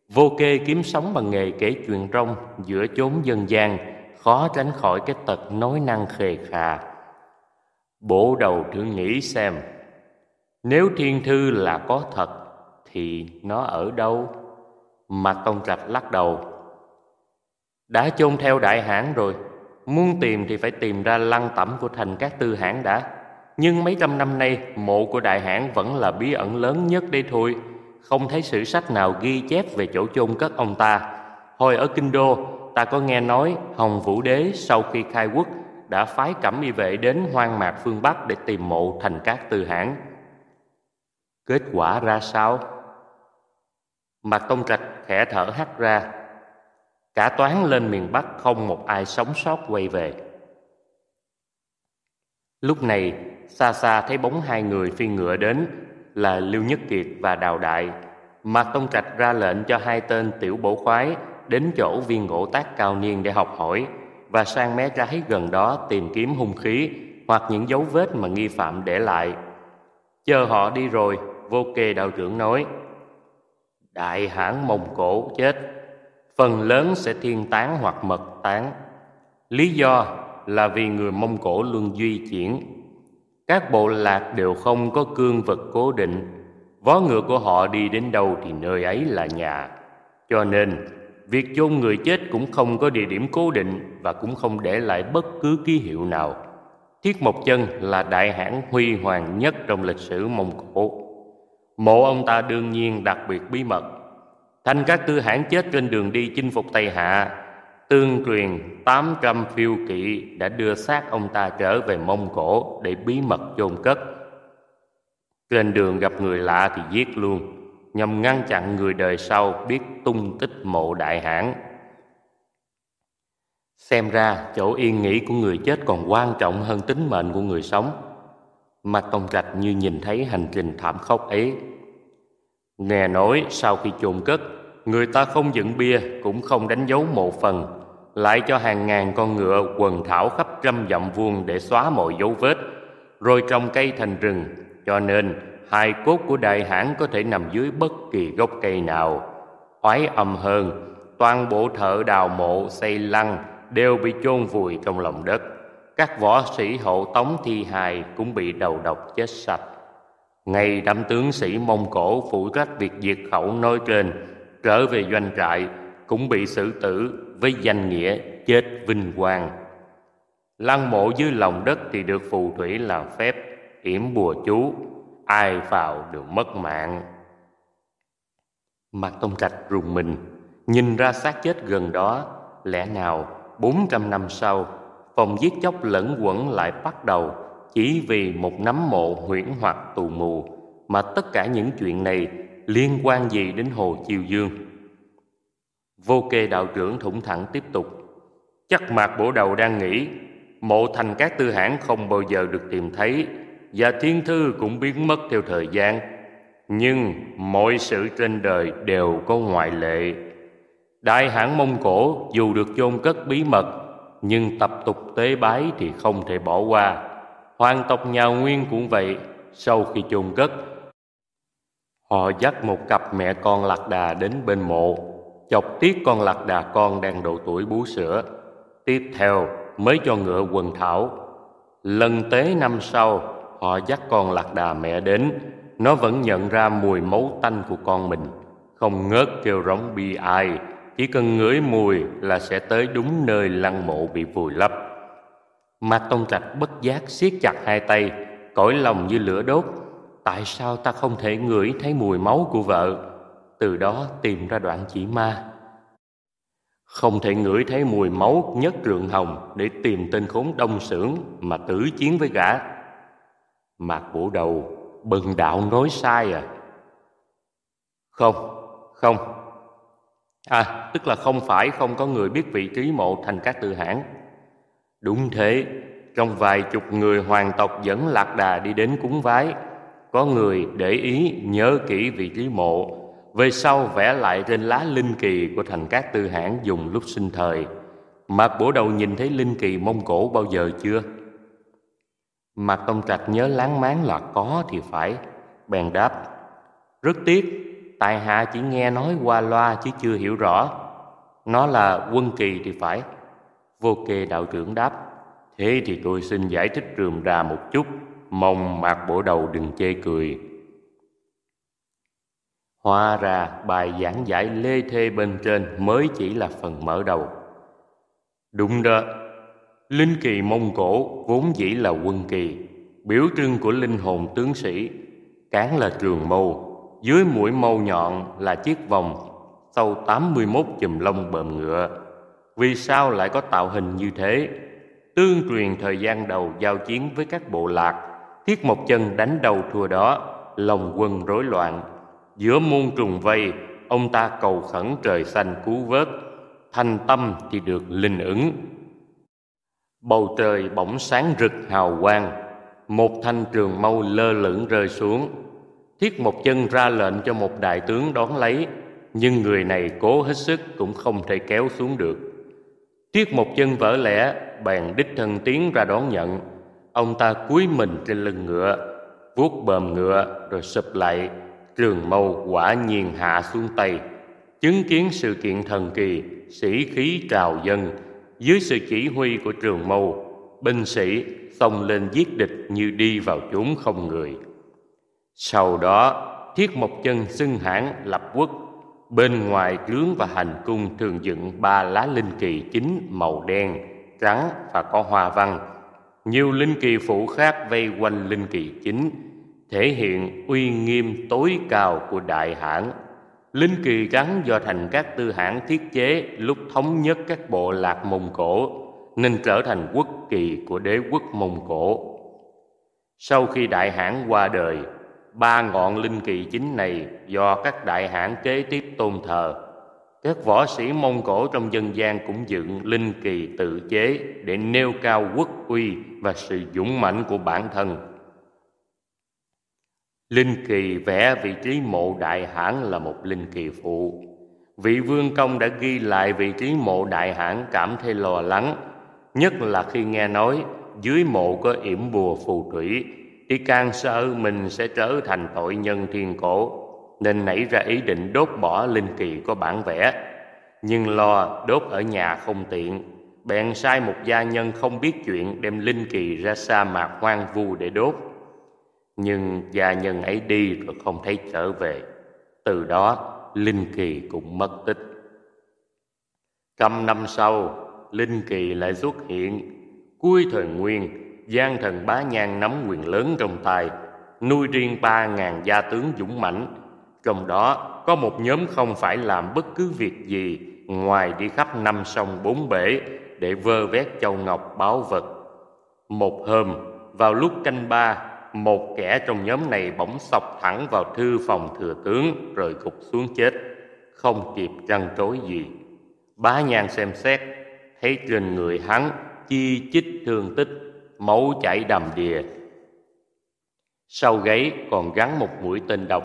Vô kê kiếm sống bằng nghề kể chuyện rong giữa chốn dân gian, khó tránh khỏi cái tật nói năng khề khà. Bổ đầu thử nghĩ xem, nếu thiên thư là có thật thì nó ở đâu? Mạc Tông Trạch lắc đầu. Đã chôn theo đại hãn rồi, muốn tìm thì phải tìm ra lăng tẩm của thành các tư hãn đã. Nhưng mấy trăm năm nay, mộ của đại hãn vẫn là bí ẩn lớn nhất đây thôi. Không thấy sử sách nào ghi chép về chỗ chôn cất ông ta. Hồi ở Kinh Đô, ta có nghe nói Hồng Vũ Đế sau khi khai quốc đã phái cẩm y vệ đến hoang mạc phương Bắc để tìm mộ thành các tư hãn. Kết quả ra sao? Mạc Tông Trạch khẽ thở hắt ra. Cả toán lên miền Bắc không một ai sống sót quay về. Lúc này, xa xa thấy bóng hai người phi ngựa đến là Lưu Nhất Kiệt và Đào Đại. Mạc Tông Trạch ra lệnh cho hai tên tiểu bổ khoái đến chỗ viên ngộ tác cao niên để học hỏi và sang mé trái gần đó tìm kiếm hung khí hoặc những dấu vết mà nghi phạm để lại. Chờ họ đi rồi, vô kê đạo trưởng nói. Đại hãn Mông Cổ chết. Phần lớn sẽ thiên tán hoặc mật tán. Lý do là vì người Mông Cổ luôn duy chuyển. Các bộ lạc đều không có cương vật cố định. Vó ngựa của họ đi đến đâu thì nơi ấy là nhà. Cho nên việc chôn người chết cũng không có địa điểm cố định Và cũng không để lại bất cứ ký hiệu nào. Thiết Mộc Chân là đại hãn huy hoàng nhất trong lịch sử Mông Cổ Mộ ông ta đương nhiên đặc biệt bí mật thanh các tư hãn chết trên đường đi chinh phục Tây Hạ Tương truyền 800 phiêu kỵ đã đưa xác ông ta trở về Mông Cổ để bí mật chôn cất. Trên đường gặp người lạ thì giết luôn, nhằm ngăn chặn người đời sau biết tung tích mộ đại hãn. Xem ra chỗ yên nghỉ của người chết còn quan trọng hơn tính mệnh của người sống. Mặt Tông Trạch như nhìn thấy hành trình thảm khốc ấy. Nghe nói sau khi chôn cất, người ta không dựng bia cũng không đánh dấu mộ phần, lại cho hàng ngàn con ngựa quần thảo khắp trăm dặm vuông để xóa mọi dấu vết, rồi trồng cây thành rừng, cho nên hài cốt của đại hãn có thể nằm dưới bất kỳ gốc cây nào. Oái âm hơn, toàn bộ thợ đào mộ xây lăng đều bị chôn vùi trong lòng đất. Các võ sĩ hộ tống thi hài cũng bị đầu độc chết sạch. Ngày đám tướng sĩ Mông Cổ phụ trách việc diệt khẩu nói trên trở về doanh trại cũng bị xử tử với danh nghĩa chết vinh quang. Lăng mộ dưới lòng đất thì được phù thủy làm phép yểm bùa chú, ai vào đều mất mạng. Mạc Tông Trạch rùng mình, nhìn ra xác chết gần đó, lẽ nào bốn trăm năm sau, phòng giết chóc lẫn quẩn lại bắt đầu chỉ vì một nắm mộ huyễn hoặc tù mù mà tất cả những chuyện này liên quan gì đến Hồ Chiều Dương. Vô kê đạo trưởng thủng thẳng tiếp tục. Chắc mạc bổ đầu đang nghĩ mộ thành các tư hãng không bao giờ được tìm thấy và thiên thư cũng biến mất theo thời gian. Nhưng mọi sự trên đời đều có ngoại lệ. Đại hãn Mông Cổ dù được chôn cất bí mật nhưng tập tục tế bái thì không thể bỏ qua. Hoàng tộc nhà Nguyên cũng vậy, sau khi chôn cất, họ dắt một cặp mẹ con lạc đà đến bên mộ, chọc tiết con lạc đà con đang độ tuổi bú sữa. Tiếp theo mới cho ngựa quần thảo. Lần tế năm sau, họ dắt con lạc đà mẹ đến, nó vẫn nhận ra mùi máu tanh của con mình, không ngớt kêu rống bi ai, chỉ cần ngửi mùi là sẽ tới đúng nơi lăng mộ bị vùi lấp. Mạc Tông Trạch bất giác siết chặt hai tay, cõi lòng như lửa đốt. Tại sao ta không thể ngửi thấy mùi máu của vợ? Từ đó tìm ra đoạn chỉ ma. Không thể ngửi thấy mùi máu nhất rượng hồng để tìm tên khốn đông sưởng mà tử chiến với gã. Mạc bổ đầu, bần đạo nói sai à. Không, không. À, tức là không phải không có người biết vị trí mộ thành các tư hãn. Đúng thế, trong vài chục người hoàng tộc dẫn lạc đà đi đến cúng vái, có người để ý nhớ kỹ vị trí mộ, về sau vẽ lại trên lá linh kỳ của thành các tư hãn dùng lúc sinh thời. Mạc bổ đầu nhìn thấy linh kỳ Mông Cổ bao giờ chưa? Mạc Tông Trạch nhớ láng máng là có thì phải, bèn đáp. Rất tiếc, tại hạ chỉ nghe nói qua loa chứ chưa hiểu rõ. Nó là quân kỳ thì phải. Vô kê đạo trưởng đáp. Thế thì tôi xin giải thích rườm rà một chút, mong Mạc bộ đầu đừng chê cười. Hóa ra bài giảng giải lê thê bên trên mới chỉ là phần mở đầu. Đúng đó, linh kỳ Mông Cổ vốn dĩ là quân kỳ, biểu trưng của linh hồn tướng sĩ, cán là trường mâu, dưới mũi mâu nhọn là chiếc vòng, sâu 81 chùm lông bờm ngựa. Vì sao lại có tạo hình như thế? Tương truyền thời gian đầu giao chiến với các bộ lạc, Thiết một chân đánh đầu thua đó, lòng quân rối loạn. Giữa muôn trùng vây, ông ta cầu khẩn trời xanh cứu vớt, thanh tâm thì được linh ứng. Bầu trời bỗng sáng rực hào quang, một thanh trường mâu lơ lửng rơi xuống. Thiết một chân ra lệnh cho một đại tướng đón lấy, nhưng người này cố hết sức cũng không thể kéo xuống được. Thiết một chân vỡ lẽ, bèn đích thân tiến ra đón nhận. Ông ta cúi mình trên lưng ngựa, vuốt bờm ngựa rồi sụp lại, trường mâu quả nhiên hạ xuống tay. Chứng kiến sự kiện thần kỳ, sĩ khí trào dâng, dưới sự chỉ huy của trường mâu, binh sĩ xông lên giết địch như đi vào chốn không người. Sau đó, Thiết Mộc Chân xưng hãn lập quốc. Bên ngoài trướng và hành cung thường dựng ba lá linh kỳ chính màu đen, trắng và có hoa văn. Nhiều linh kỳ phụ khác vây quanh linh kỳ chính, thể hiện uy nghiêm tối cao của đại hãn. Linh kỳ trắng do thành các tư hãn thiết chế lúc thống nhất các bộ lạc Mông Cổ, nên trở thành quốc kỳ của đế quốc Mông Cổ. Sau khi đại hãn qua đời, ba ngọn linh kỳ chính này do các đại hãn kế tiếp tôn thờ. Các võ sĩ Mông Cổ trong dân gian cũng dựng linh kỳ tự chế để nêu cao quốc uy và sự dũng mãnh của bản thân. Linh kỳ vẽ vị trí mộ đại hãn là một linh kỳ phụ. Vị vương công đã ghi lại vị trí mộ đại hãn cảm thấy lo lắng, nhất là khi nghe nói dưới mộ có yểm bùa phù thủy khi can sợ mình sẽ trở thành tội nhân thiên cổ, nên nảy ra ý định đốt bỏ linh kỳ có bản vẽ. Nhưng lo đốt ở nhà không tiện, bèn sai một gia nhân không biết chuyện đem linh kỳ ra sa mạc hoang vu để đốt. Nhưng gia nhân ấy đi rồi không thấy trở về. Từ đó, linh kỳ cũng mất tích. Trăm năm sau, linh kỳ lại xuất hiện, cuối thời nguyên Giang thần bá nhan nắm quyền lớn trong tay, nuôi riêng ba ngàn gia tướng dũng mãnh. Trong đó có một nhóm không phải làm bất cứ việc gì ngoài đi khắp năm sông bốn bể để vơ vét châu ngọc báo vật. Một hôm, vào lúc canh ba, một kẻ trong nhóm này bỗng sọc thẳng vào thư phòng thừa tướng rồi gục xuống chết, không kịp trăn trối gì. Bá nhan xem xét, thấy trên người hắn chi chích thương tích máu chảy đầm đìa. Sau gáy còn gắn một mũi tên độc,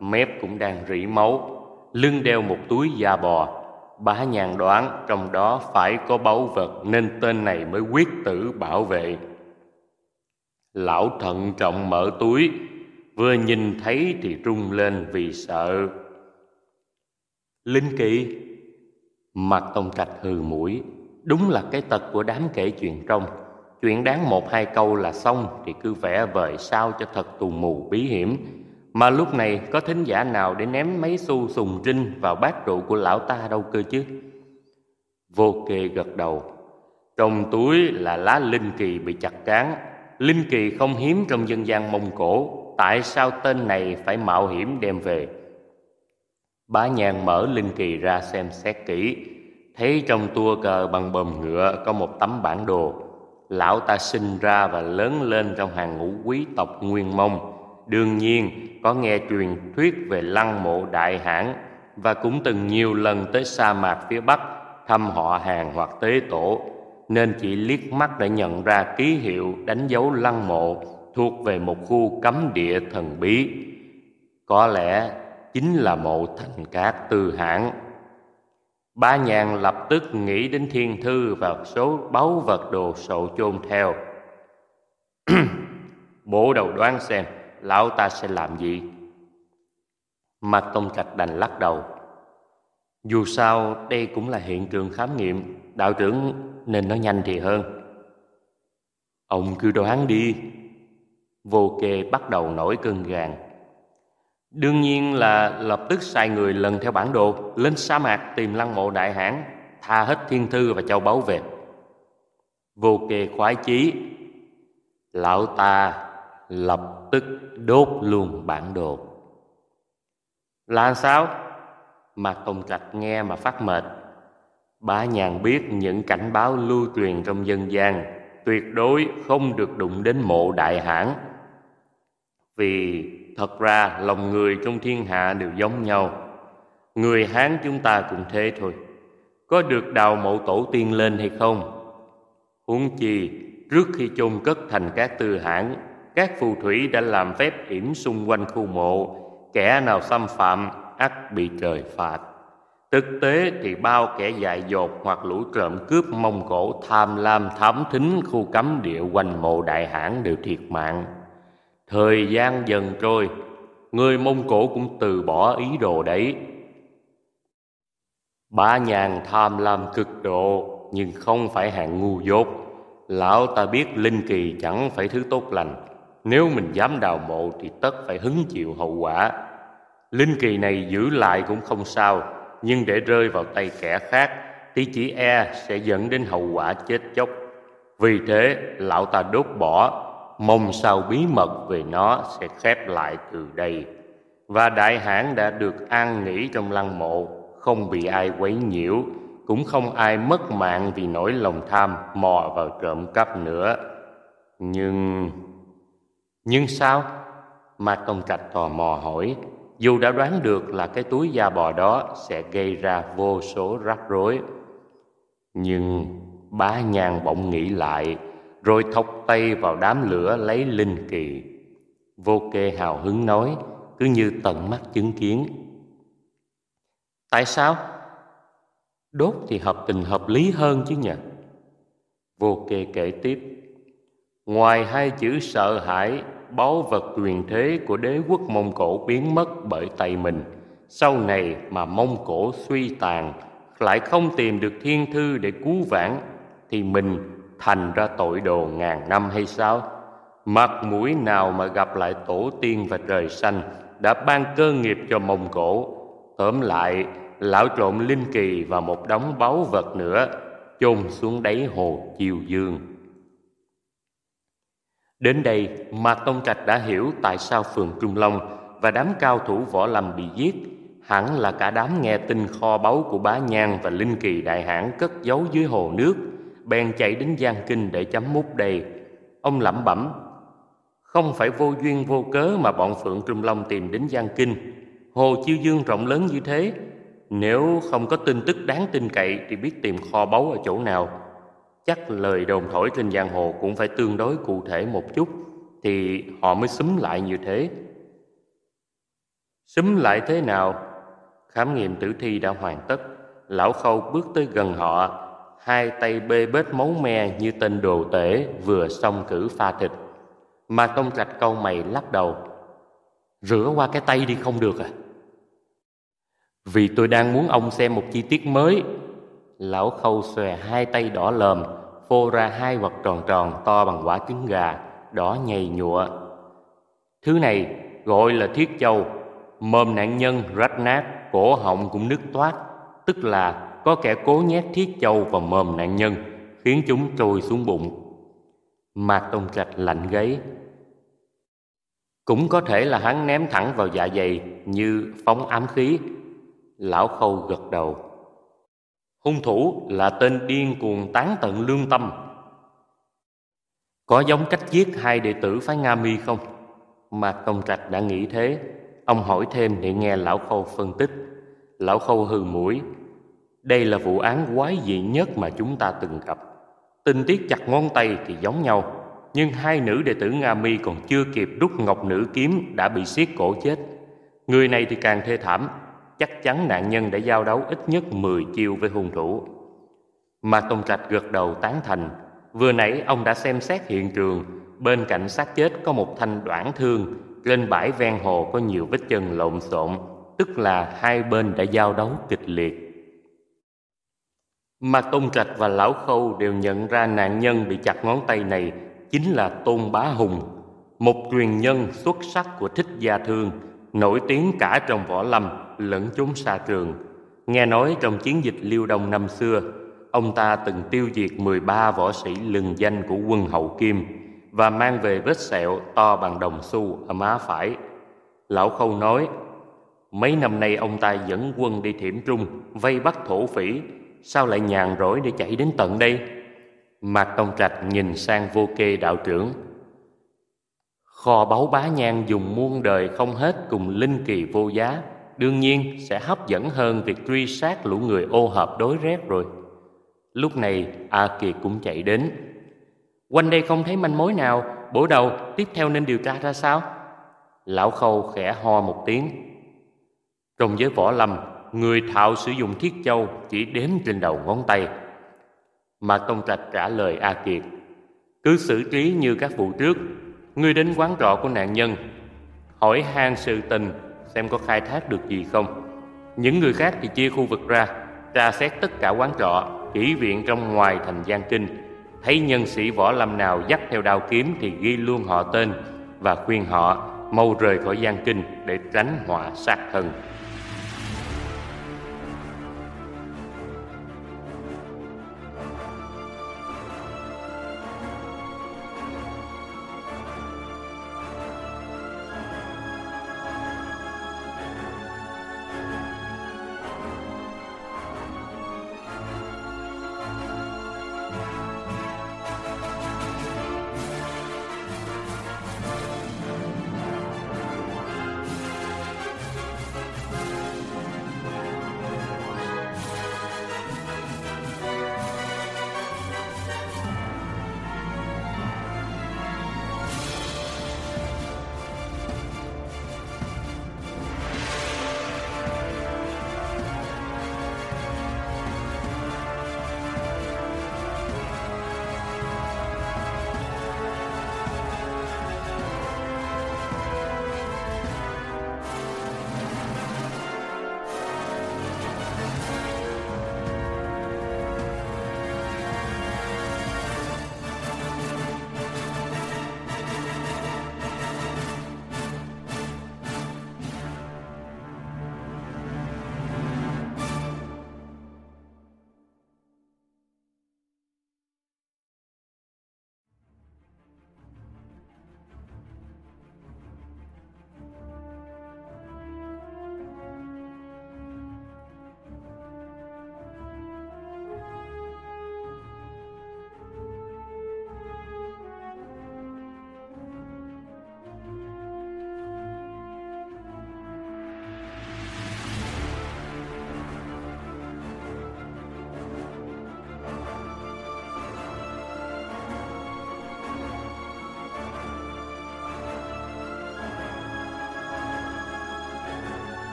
mép cũng đang rỉ máu, lưng đeo một túi da bò. Bá nhàn đoán trong đó phải có báu vật nên tên này mới quyết tử bảo vệ. Lão thận trọng mở túi, vừa nhìn thấy thì rung lên vì sợ. Linh kỳ, mặt tông trạch hừ mũi, đúng là cái tật của đám kể chuyện trong chuyện đáng một hai câu là xong thì cứ vẽ vời sao cho thật tù mù bí hiểm. Mà lúc này có thính giả nào để ném mấy xu sùng rinh vào bát rượu của lão ta đâu cơ chứ? Vô kê gật đầu. Trong túi là lá linh kỳ bị chặt cán. Linh kỳ không hiếm trong dân gian mông cổ. Tại sao tên này phải mạo hiểm đem về? Bá nhàn mở linh kỳ ra xem xét kỹ. Thấy trong tua cờ bằng bờm ngựa có một tấm bản đồ lão ta sinh ra và lớn lên trong hàng ngũ quý tộc Nguyên Mông, đương nhiên có nghe truyền thuyết về lăng mộ đại hãn và cũng từng nhiều lần tới sa mạc phía Bắc thăm họ hàng hoặc tế tổ, nên chỉ liếc mắt đã nhận ra ký hiệu đánh dấu lăng mộ thuộc về một khu cấm địa thần bí. Có lẽ chính là mộ thành cát tư hãn. Ba nhàn lập tức nghĩ đến thiên thư và số báu vật đồ sộ chôn theo. Bố đầu đoán xem, lão ta sẽ làm gì? Mặt Tông Trạch đành lắc đầu. Dù sao, đây cũng là hiện trường khám nghiệm, đạo trưởng nên nói nhanh thì hơn. Ông cứ đoán đi. Vô kê bắt đầu nổi cơn gàn. Đương nhiên là lập tức sai người lần theo bản đồ lên sa mạc tìm lăng mộ đại hãn, tha hết thiên thư và châu báu về. Vô kề khoái chí, lão ta lập tức đốt luôn bản đồ. Là sao? Mà Tùng Trạch nghe mà phát mệt. Bá nhàn biết những cảnh báo lưu truyền trong dân gian tuyệt đối không được đụng đến mộ đại hãn. Vì thật ra lòng người trong thiên hạ đều giống nhau. Người Hán chúng ta cũng thế thôi. Có được đào mộ tổ tiên lên hay không? Huống chi, trước khi chôn cất thành các tư hãn, các phù thủy đã làm phép yểm xung quanh khu mộ, kẻ nào xâm phạm ắt bị trời phạt. Thực tế thì bao kẻ dại dột hoặc lũ trộm cướp Mông Cổ tham lam thám thính khu cấm địa quanh mộ đại hãn đều thiệt mạng. Thời gian dần trôi, người Mông Cổ cũng từ bỏ ý đồ đấy. Bá nhàn tham lam cực độ nhưng không phải hạng ngu dốt. Lão ta biết linh kỳ chẳng phải thứ tốt lành. Nếu mình dám đào mộ thì tất phải hứng chịu hậu quả. Linh kỳ này giữ lại cũng không sao, nhưng để rơi vào tay kẻ khác thì chỉ e sẽ dẫn đến hậu quả chết chóc. Vì thế, lão ta đốt bỏ, mong sao bí mật về nó sẽ khép lại từ đây. Và đại hãn đã được an nghỉ trong lăng mộ, không bị ai quấy nhiễu, cũng không ai mất mạng vì nỗi lòng tham mò vào trộm cắp nữa. Nhưng... Nhưng sao? mà Tông Trạch tò mò hỏi, dù đã đoán được là cái túi da bò đó sẽ gây ra vô số rắc rối. Nhưng bá nhàn bỗng nghĩ lại, rồi thọc tay vào đám lửa lấy linh kỳ. Vô kê hào hứng nói, cứ như tận mắt chứng kiến. Tại sao? Đốt thì hợp tình hợp lý hơn chứ nhỉ? Vô kê kể tiếp, ngoài hai chữ sợ hãi báu vật quyền thế của đế quốc Mông Cổ biến mất bởi tay mình. Sau này mà Mông Cổ suy tàn, lại không tìm được thiên thư để cứu vãn, thì mình thành ra tội đồ ngàn năm hay sao? Mặt mũi nào mà gặp lại tổ tiên và trời xanh đã ban cơ nghiệp cho Mông Cổ. Tóm lại, lão trộm linh kỳ và một đống báu vật nữa chôn xuống đáy hồ Chiêu Dương. Đến đây, mà Tông Trạch đã hiểu tại sao phường Trung Long và đám cao thủ võ lâm bị giết, hẳn là cả đám nghe tin kho báu của bá Nhan và Linh Kỳ Đại Hãn cất giấu dưới hồ nước, bèn chạy đến Giang Kinh để chấm mút đầy Ông lẩm bẩm, không phải vô duyên vô cớ mà bọn Phượng Trung Long tìm đến Giang Kinh. Hồ Chiêu Dương rộng lớn như thế, nếu không có tin tức đáng tin cậy thì biết tìm kho báu ở chỗ nào chắc lời đồn thổi trên giang hồ cũng phải tương đối cụ thể một chút thì họ mới xúm lại như thế. Xúm lại thế nào? Khám nghiệm tử thi đã hoàn tất, lão khâu bước tới gần họ, hai tay bê bết máu me như tên đồ tể vừa xong cử pha thịt. Mà Tông Trạch câu mày lắc đầu, rửa qua cái tay đi không được à? Vì tôi đang muốn ông xem một chi tiết mới. Lão khâu xòe hai tay đỏ lờm, phô ra hai vật tròn tròn to bằng quả trứng gà, đỏ nhầy nhụa. Thứ này gọi là thiết châu, mồm nạn nhân rách nát, cổ họng cũng nứt toát, tức là có kẻ cố nhét thiết châu vào mồm nạn nhân, khiến chúng trôi xuống bụng. Mạc Tông Trạch lạnh gáy. Cũng có thể là hắn ném thẳng vào dạ dày như phóng ám khí. Lão Khâu gật đầu. Hung thủ là tên điên cuồng tán tận lương tâm Có giống cách giết hai đệ tử phái Nga Mi không? Mạc Tông Trạch đã nghĩ thế Ông hỏi thêm để nghe Lão Khâu phân tích Lão Khâu hừ mũi đây là vụ án quái dị nhất mà chúng ta từng gặp. Tình tiết chặt ngón tay thì giống nhau, Nhưng hai nữ đệ tử Nga Mi còn chưa kịp rút ngọc nữ kiếm Đã bị siết cổ chết. Người này thì càng thê thảm, Chắc chắn nạn nhân đã giao đấu ít nhất 10 chiêu với hung thủ. Mà Tông Trạch gật đầu tán thành, Vừa nãy ông đã xem xét hiện trường, Bên cạnh xác chết có một thanh đoạn thương Trên bãi ven hồ có nhiều vết chân lộn xộn, Tức là hai bên đã giao đấu kịch liệt mà Tôn Trạch và Lão Khâu đều nhận ra nạn nhân bị chặt ngón tay này Chính là Tôn Bá Hùng Một truyền nhân xuất sắc của thích gia thương Nổi tiếng cả trong võ lâm lẫn chốn xa trường Nghe nói trong chiến dịch Liêu Đông năm xưa Ông ta từng tiêu diệt 13 võ sĩ lừng danh của quân hậu Kim và mang về vết sẹo to bằng đồng xu ở má phải. Lão Khâu nói, mấy năm nay ông ta dẫn quân đi thiểm trung, vây bắt thổ phỉ, sao lại nhàn rỗi để chạy đến tận đây? Mạc Tông Trạch nhìn sang vô kê đạo trưởng. Kho báu bá nhang dùng muôn đời không hết cùng linh kỳ vô giá, đương nhiên sẽ hấp dẫn hơn việc truy sát lũ người ô hợp đối rét rồi. Lúc này A Kiệt cũng chạy đến Quanh đây không thấy manh mối nào Bổ đầu tiếp theo nên điều tra ra sao Lão Khâu khẽ ho một tiếng Trong giới võ lâm Người thạo sử dụng thiết châu Chỉ đếm trên đầu ngón tay. Mà Tông Trạch trả lời A Kiệt, Cứ xử trí như các vụ trước, Ngươi đến quán trọ của nạn nhân, Hỏi han sự tình Xem có khai thác được gì không. Những người khác thì chia khu vực ra, Tra xét tất cả quán trọ, kỹ viện trong ngoài thành Giang Kinh. Thấy nhân sĩ võ lâm nào dắt theo đao kiếm thì ghi luôn họ tên và khuyên họ mau rời khỏi Giang Kinh để tránh họa sát thân.